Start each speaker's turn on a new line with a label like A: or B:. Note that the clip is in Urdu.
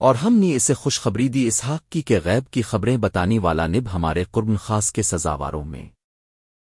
A: اور ہم نے اسے خوشخبری دی اسحاق کی کہ غیب کی خبریں بتانی والا نب ہمارے قرب خاص کے سزاواروں میں۔